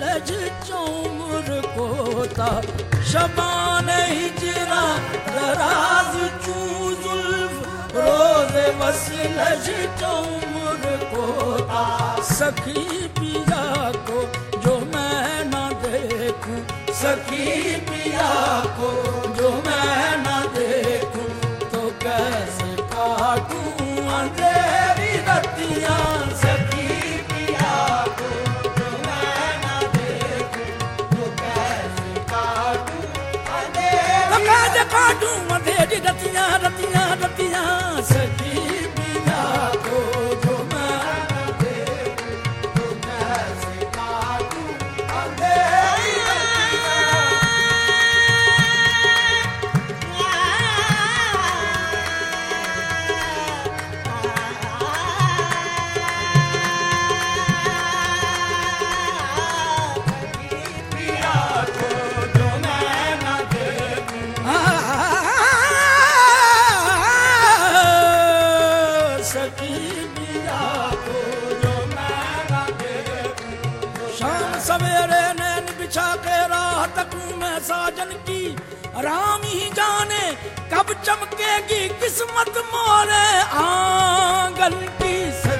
लज पोता कोता। शबान हिजरा दराज चू जुल्फ। रोज ते लज चो कोता। सखी पिया आएगी किस्मत मोरे आंगन की सर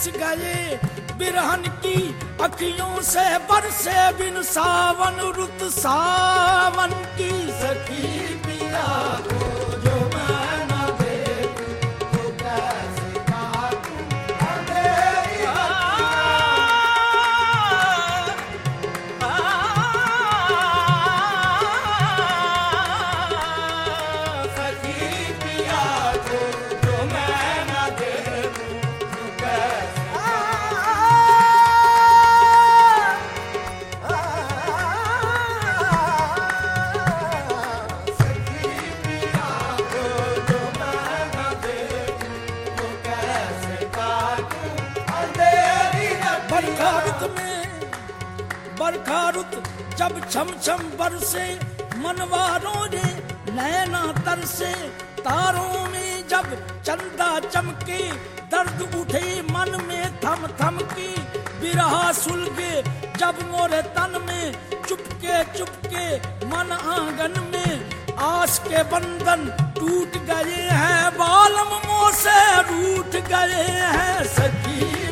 बिछ गए बिरहन की अखियों से बरसे बिन सावन, रुत सावन की सखी पिया को। नैना तरसे तारों में जब चंदा चमके, दर्द उठे मन में थम थम की बिरहा सुलगे जब मोरे तन में चुपके चुपके मन आँगन में आस के बंधन टूट गए हैं, बालम मोह से रूठ गए हैं सखी।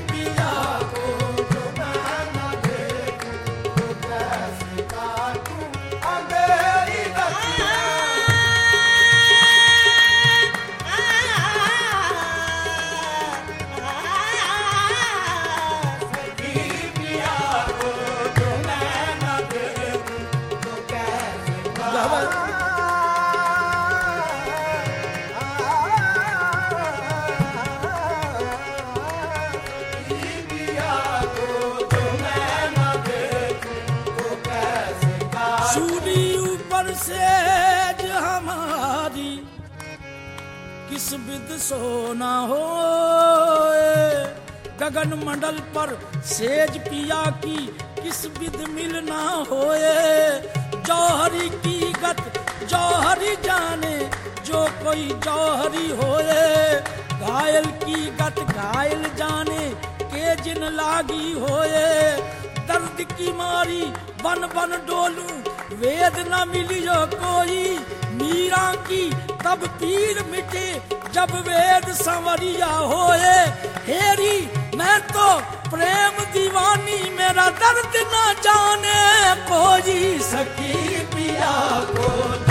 किस विद सोना हो गगन मंडल पर सेज पिया की किस विद मिलना होए जौहरी की गत जौहरी जाने जो कोई जौहरी होए घायल की गत घायल जाने के जिन लागी होए दर्द की मारी बन बन डोलू वेद न मिलियो कोई मीरा की तब पीर मिटे ਜਬ ਵੇਦ ਸੰਵਰਿਆ ਹੋਏ, ਹੇਰੀ, ਮੈਂ ਤੋ ਪ੍ਰੇਮ دیਵਾਨੀ ਮੇਰਾ ਦਰਦ ਨਾ ਜਾਣੇ ਕੋਈ ਸਕੀ ਪਿਆ ਕੋ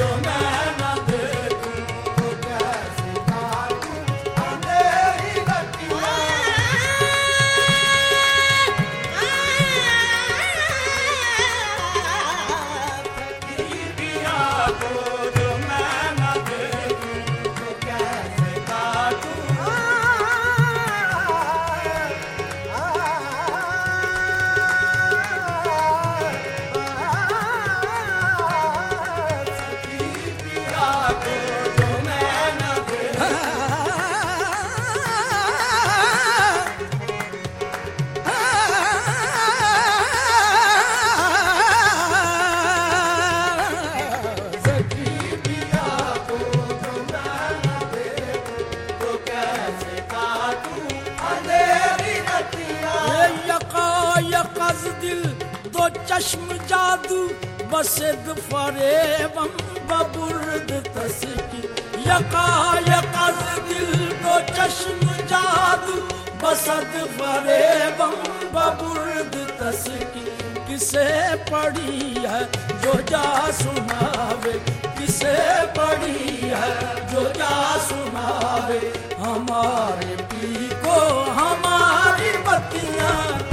چشم جادو بسد فریبم ببرد تسکی یقا یقا دل دو چشم جادو بسد فریبم ببرد تسکی کسے پڑی ہے جو جا سناوے کسے پڑی ہے جو جا سناوے ہمارے پی کو ہماری بتیاں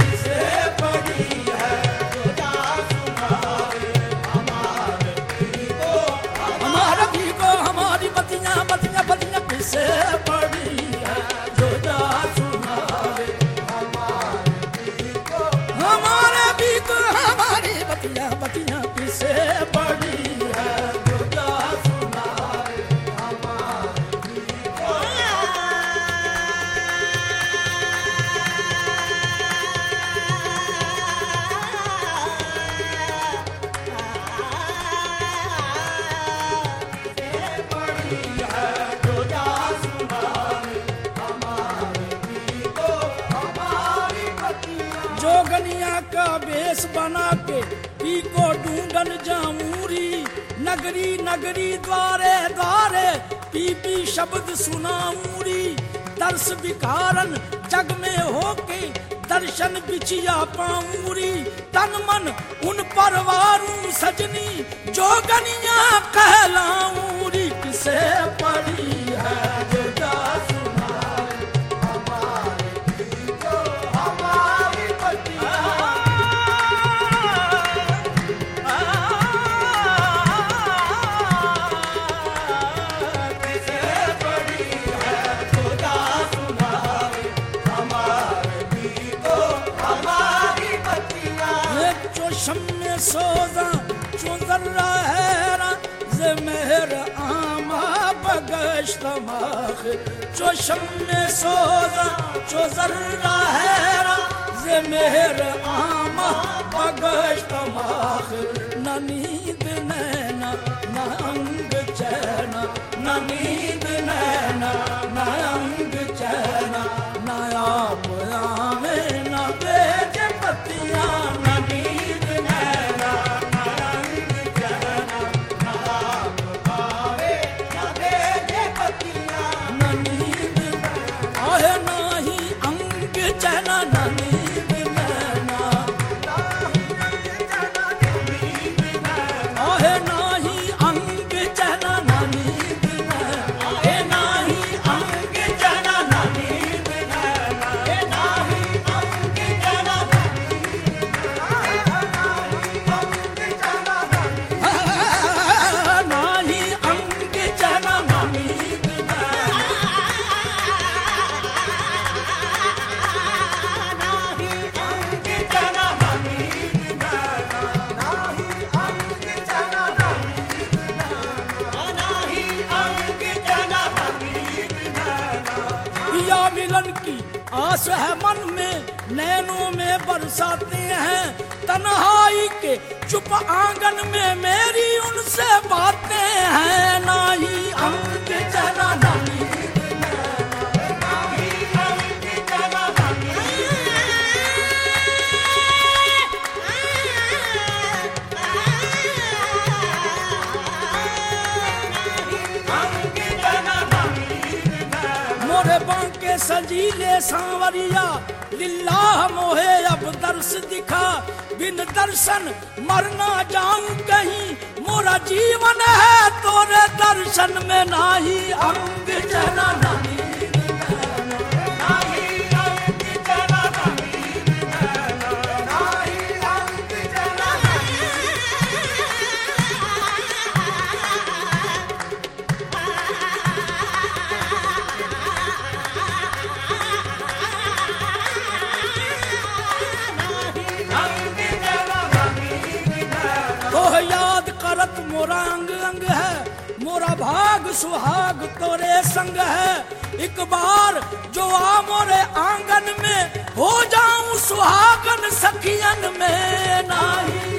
Yeah. जोगनिया का वेश बना के पी को ढूंढन जामूरी नगरी नगरी द्वारे द्वारे पी पी शब्द सुनाऊरी दर्श विकारन जग में होके दर्शन बिछिया पाऊरी तन मन उन परवारू सजनी जोगनिया कहलाऊरी किसे पड़ी سوزا چون ذره زمهر آما بگشتم آخه چو شم سوزا چو ذره زمهر آما بگشتم آخه ننید نینا ننگ چینا ننید نینا ننگ बरसाते हैं। तन्हाई के चुप आँगन में मेरी उनसे बातें हैं ना ही अंग सजीले सांवरिया, लिल्लाह मोहे अब दर्श दिखा। बिन दर्शन मरना जाऊँ कहीं, मोरा जीवन है तोरे दर्शन में नाही। अंग जना नहीं भाग सुहाग तोरे संग है। एक बार जो आ मोरे आँगन में, हो जाऊँ सुहागन सखियन में नाही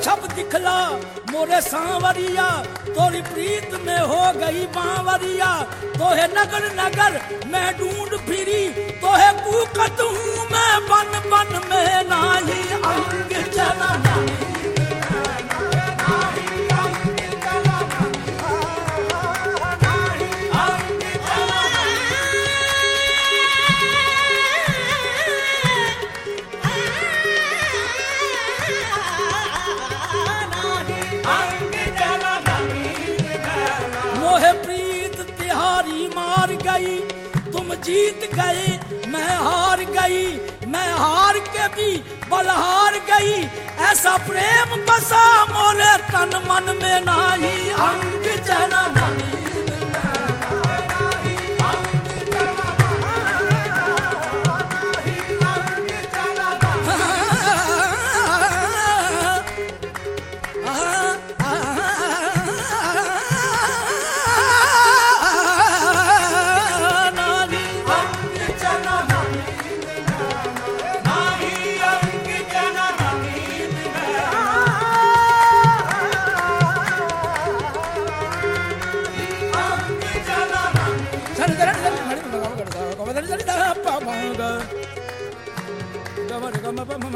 छप दिखला, मोरे सांवरिया, तोरी प्रीत में हो गई बांवरिया। तोहे नगर नगर मैं ढूंढ फिरी, तोहे कूकत हूँ मैं बन बन में नाही अंग चला गई। तुम जीत गए, मैं हार गई। मैं हार के भी बलहार गई। ऐसा प्रेम बसा मोले तन मन में नाही। अंग जना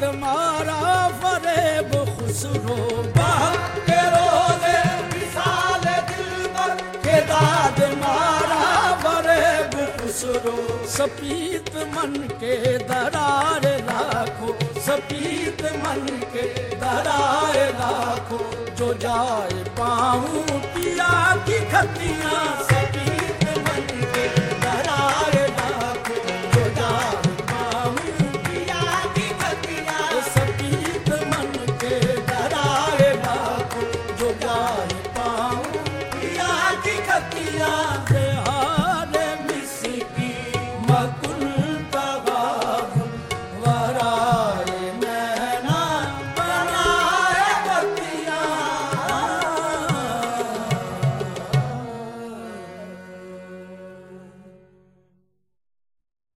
दाद मारा फरेब खुसरो बहक के रोजे विशाल दिल बर के दाद मारा फरेब खुसरो सपीत मन के दरार लाखो सपीत मन के दरार लाखो जो जाए पाऊं पिया की खतियां